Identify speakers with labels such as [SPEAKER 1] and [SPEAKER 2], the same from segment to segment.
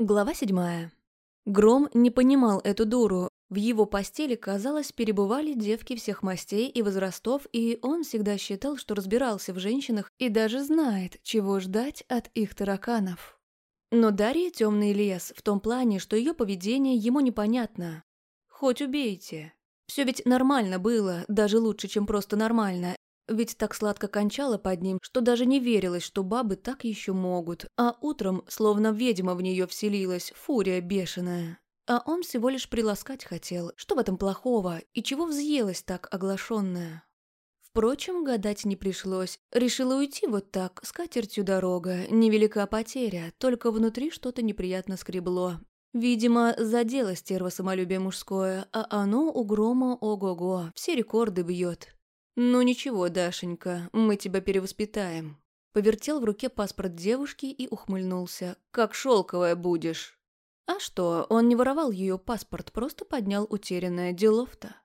[SPEAKER 1] Глава седьмая. Гром не понимал эту дуру. В его постели, казалось, перебывали девки всех мастей и возрастов, и он всегда считал, что разбирался в женщинах и даже знает, чего ждать от их тараканов. Но Дарья темный лес, в том плане, что ее поведение ему непонятно. Хоть убейте. Все ведь нормально было, даже лучше, чем просто нормально, ведь так сладко кончала под ним, что даже не верилось, что бабы так еще могут. А утром, словно ведьма в нее вселилась, фурия бешеная. А он всего лишь приласкать хотел. Что в этом плохого? И чего взъелась так оглашенная? Впрочем, гадать не пришлось. Решила уйти вот так, с катертью дорога. Невелика потеря, только внутри что-то неприятно скребло. Видимо, задело стерва самолюбие мужское, а оно у грома ого-го, все рекорды бьет. «Ну ничего, Дашенька, мы тебя перевоспитаем». Повертел в руке паспорт девушки и ухмыльнулся. «Как шелковая будешь». А что, он не воровал ее паспорт, просто поднял утерянное делов-то.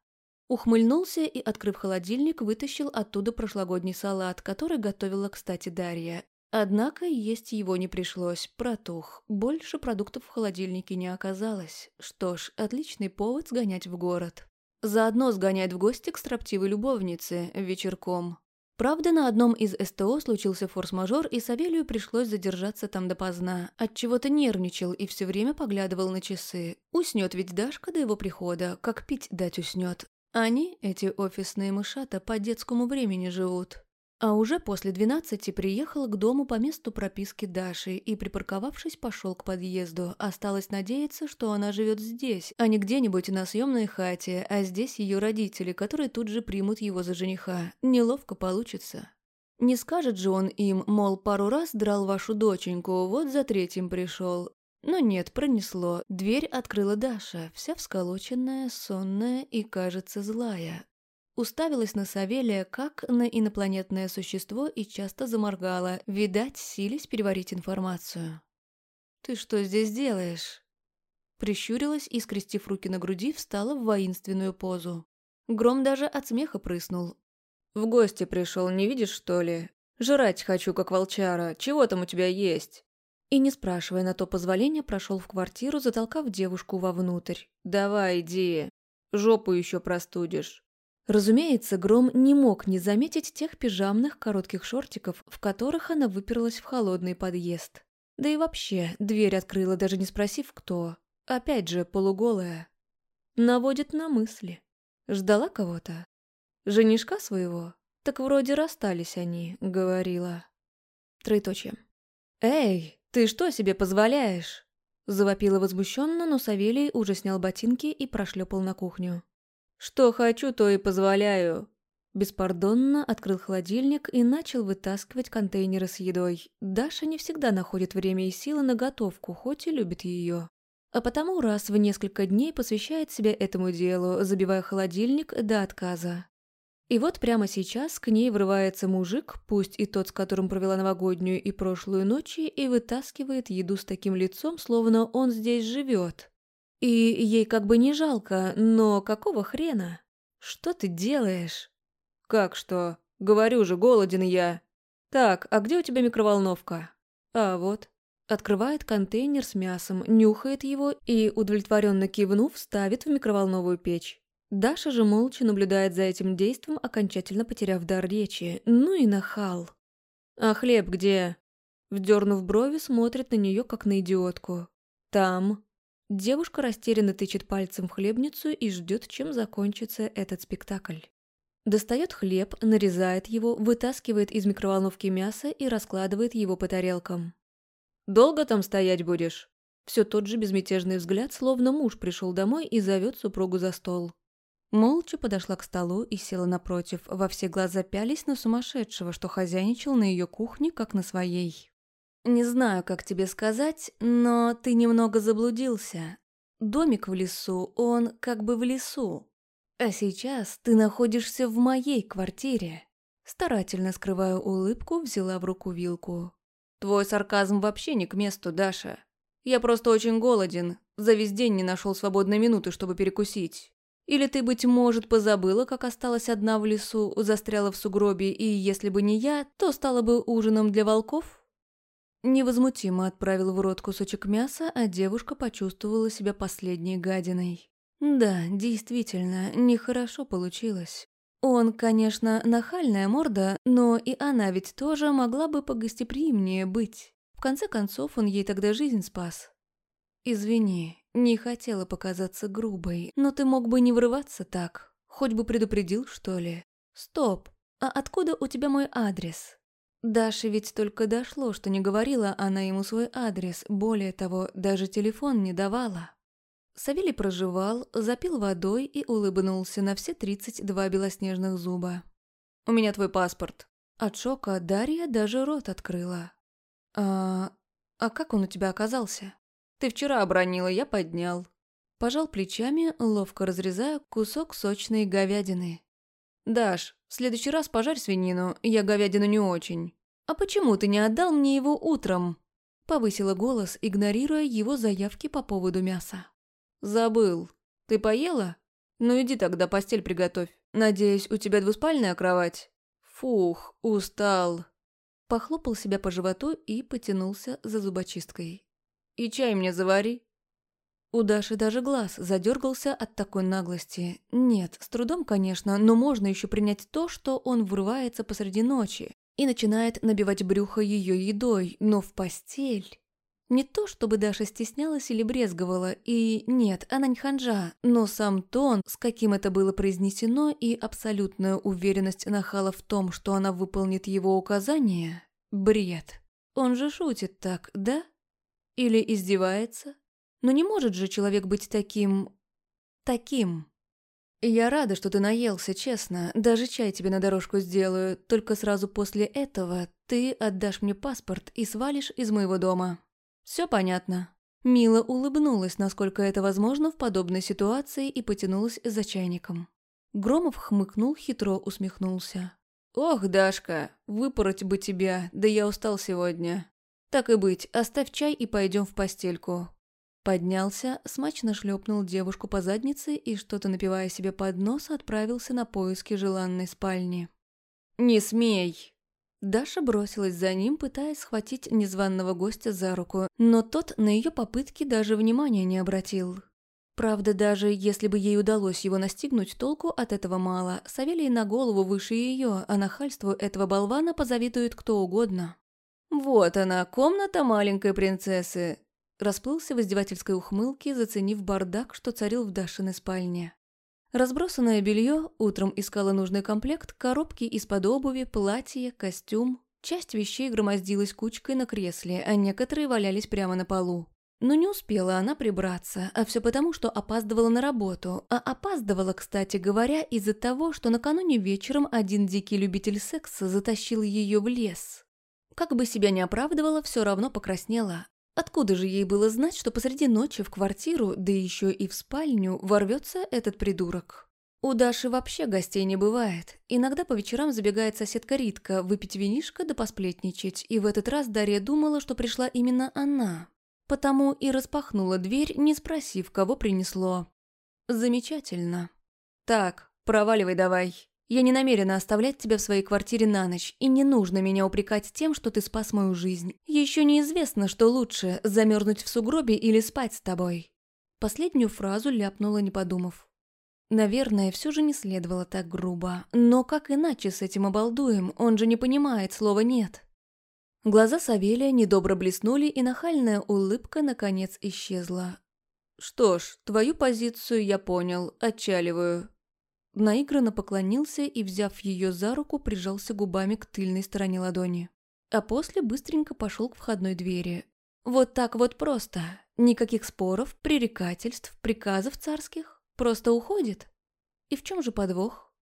[SPEAKER 1] Ухмыльнулся и, открыв холодильник, вытащил оттуда прошлогодний салат, который готовила, кстати, Дарья. Однако есть его не пришлось, протух. Больше продуктов в холодильнике не оказалось. Что ж, отличный повод сгонять в город. Заодно сгонять в гости к строптивой любовнице вечерком. Правда, на одном из СТО случился форс-мажор, и Савелию пришлось задержаться там допоздна. Отчего-то нервничал и все время поглядывал на часы. Уснет ведь Дашка до его прихода, как пить дать уснет. Они, эти офисные мышата, по детскому времени живут. А уже после двенадцати приехал к дому по месту прописки Даши и, припарковавшись, пошел к подъезду. Осталось надеяться, что она живет здесь, а не где-нибудь на съемной хате, а здесь ее родители, которые тут же примут его за жениха. Неловко получится. Не скажет же он им, мол, пару раз драл вашу доченьку, вот за третьим пришел. Но нет, пронесло. Дверь открыла Даша, вся всколоченная, сонная и, кажется, злая. Уставилась на Савелия, как на инопланетное существо, и часто заморгала, видать, сились переварить информацию. «Ты что здесь делаешь?» Прищурилась и, скрестив руки на груди, встала в воинственную позу. Гром даже от смеха прыснул. «В гости пришел, не видишь, что ли? Жрать хочу, как волчара. Чего там у тебя есть?» И, не спрашивая на то позволения, прошел в квартиру, затолкав девушку вовнутрь. «Давай, иди. Жопу еще простудишь». Разумеется, Гром не мог не заметить тех пижамных коротких шортиков, в которых она выперлась в холодный подъезд. Да и вообще, дверь открыла, даже не спросив, кто. Опять же, полуголая. Наводит на мысли. Ждала кого-то? Женишка своего? Так вроде расстались они, говорила. Троеточие. «Эй, ты что себе позволяешь?» Завопила возмущенно, но Савелий уже снял ботинки и прошлепал на кухню. Что хочу, то и позволяю. Беспардонно открыл холодильник и начал вытаскивать контейнеры с едой. Даша не всегда находит время и силы на готовку, хоть и любит ее. А потому раз в несколько дней посвящает себя этому делу, забивая холодильник до отказа. И вот прямо сейчас к ней врывается мужик, пусть и тот, с которым провела новогоднюю и прошлую ночи, и вытаскивает еду с таким лицом, словно он здесь живет. И ей как бы не жалко, но какого хрена? Что ты делаешь? Как что? Говорю же, голоден я. Так, а где у тебя микроволновка? А вот. Открывает контейнер с мясом, нюхает его и, удовлетворенно кивнув, ставит в микроволновую печь. Даша же молча наблюдает за этим действом, окончательно потеряв дар речи. Ну и нахал. «А хлеб где?» Вдернув брови, смотрит на нее, как на идиотку. «Там», Девушка растерянно тычет пальцем в хлебницу и ждет, чем закончится этот спектакль. Достает хлеб, нарезает его, вытаскивает из микроволновки мясо и раскладывает его по тарелкам. «Долго там стоять будешь?» Все тот же безмятежный взгляд, словно муж пришел домой и зовет супругу за стол. Молча подошла к столу и села напротив, во все глаза пялись на сумасшедшего, что хозяйничал на ее кухне, как на своей. «Не знаю, как тебе сказать, но ты немного заблудился. Домик в лесу, он как бы в лесу. А сейчас ты находишься в моей квартире». Старательно скрывая улыбку, взяла в руку вилку. «Твой сарказм вообще не к месту, Даша. Я просто очень голоден, за весь день не нашел свободной минуты, чтобы перекусить. Или ты, быть может, позабыла, как осталась одна в лесу, застряла в сугробе, и если бы не я, то стала бы ужином для волков?» Невозмутимо отправил в рот кусочек мяса, а девушка почувствовала себя последней гадиной. Да, действительно, нехорошо получилось. Он, конечно, нахальная морда, но и она ведь тоже могла бы погостеприимнее быть. В конце концов, он ей тогда жизнь спас. «Извини, не хотела показаться грубой, но ты мог бы не врываться так. Хоть бы предупредил, что ли. Стоп, а откуда у тебя мой адрес?» Даше ведь только дошло, что не говорила она ему свой адрес, более того, даже телефон не давала. Савелий проживал, запил водой и улыбнулся на все тридцать два белоснежных зуба. «У меня твой паспорт». От шока Дарья даже рот открыла. «А... а как он у тебя оказался?» «Ты вчера обронила, я поднял». Пожал плечами, ловко разрезая кусок сочной говядины. «Даш, в следующий раз пожарь свинину, я говядину не очень». «А почему ты не отдал мне его утром?» Повысила голос, игнорируя его заявки по поводу мяса. «Забыл. Ты поела? Ну иди тогда постель приготовь. Надеюсь, у тебя двуспальная кровать?» «Фух, устал». Похлопал себя по животу и потянулся за зубочисткой. «И чай мне завари». У Даши даже глаз задергался от такой наглости. Нет, с трудом, конечно, но можно еще принять то, что он врывается посреди ночи и начинает набивать брюхо ее едой, но в постель... Не то, чтобы Даша стеснялась или брезговала, и нет, она не ханжа, но сам тон, с каким это было произнесено, и абсолютная уверенность Нахала в том, что она выполнит его указания – бред. Он же шутит так, да? Или издевается? Но не может же человек быть таким... таким. Я рада, что ты наелся, честно. Даже чай тебе на дорожку сделаю. Только сразу после этого ты отдашь мне паспорт и свалишь из моего дома. Все понятно. Мила улыбнулась, насколько это возможно в подобной ситуации, и потянулась за чайником. Громов хмыкнул, хитро усмехнулся. «Ох, Дашка, выпороть бы тебя, да я устал сегодня. Так и быть, оставь чай и пойдем в постельку». Поднялся, смачно шлепнул девушку по заднице и, что-то напивая себе под нос, отправился на поиски желанной спальни. «Не смей!» Даша бросилась за ним, пытаясь схватить незваного гостя за руку, но тот на ее попытки даже внимания не обратил. Правда, даже если бы ей удалось его настигнуть, толку от этого мало. Савелий на голову выше ее, а нахальству этого болвана позавидует кто угодно. «Вот она, комната маленькой принцессы!» Расплылся в издевательской ухмылке, заценив бардак, что царил в Дашиной спальне. Разбросанное белье, утром искала нужный комплект, коробки из-под обуви, платье, костюм. Часть вещей громоздилась кучкой на кресле, а некоторые валялись прямо на полу. Но не успела она прибраться, а все потому, что опаздывала на работу. А опаздывала, кстати говоря, из-за того, что накануне вечером один дикий любитель секса затащил ее в лес. Как бы себя не оправдывала, все равно покраснела, Откуда же ей было знать, что посреди ночи в квартиру, да еще и в спальню, ворвется этот придурок? У Даши вообще гостей не бывает. Иногда по вечерам забегает соседка Ритка выпить винишко да посплетничать, и в этот раз Дарья думала, что пришла именно она. Потому и распахнула дверь, не спросив, кого принесло. Замечательно. Так, проваливай давай. Я не намерена оставлять тебя в своей квартире на ночь, и не нужно меня упрекать тем, что ты спас мою жизнь. Еще неизвестно, что лучше, замерзнуть в сугробе или спать с тобой». Последнюю фразу ляпнула, не подумав. Наверное, все же не следовало так грубо. Но как иначе с этим обалдуем? Он же не понимает слова «нет». Глаза Савелия недобро блеснули, и нахальная улыбка наконец исчезла. «Что ж, твою позицию я понял, отчаливаю. Наигранно поклонился и, взяв ее за руку, прижался губами к тыльной стороне ладони. А после быстренько пошел к входной двери. Вот так вот просто. Никаких споров, пререкательств, приказов царских. Просто уходит. И в чем же подвох?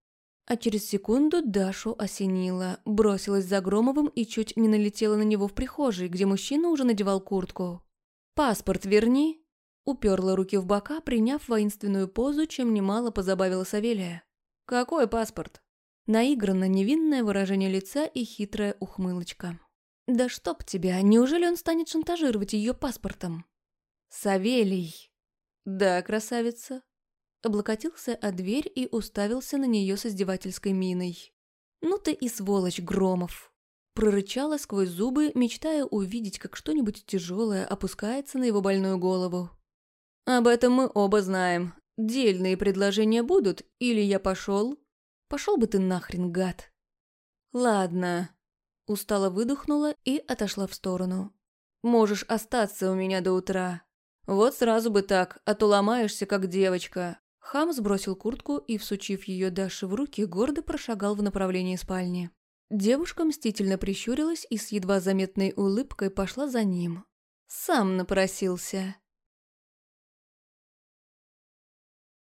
[SPEAKER 1] А через секунду Дашу осенило, бросилась за Громовым и чуть не налетела на него в прихожей, где мужчина уже надевал куртку. «Паспорт верни!» Уперла руки в бока, приняв воинственную позу, чем немало позабавила Савелия. «Какой паспорт?» Наигранно невинное выражение лица и хитрая ухмылочка. «Да чтоб тебя, неужели он станет шантажировать ее паспортом?» «Савелий!» «Да, красавица!» Облокотился о дверь и уставился на нее с издевательской миной. «Ну ты и сволочь, Громов!» Прорычала сквозь зубы, мечтая увидеть, как что-нибудь тяжелое опускается на его больную голову. «Об этом мы оба знаем. Дельные предложения будут, или я пошел? Пошел бы ты нахрен, гад!» «Ладно». Устало выдохнула и отошла в сторону. «Можешь остаться у меня до утра. Вот сразу бы так, а то ломаешься, как девочка». Хам сбросил куртку и, всучив ее Даше в руки, гордо прошагал в направлении спальни. Девушка мстительно прищурилась и с едва заметной улыбкой пошла за ним. Сам напросился.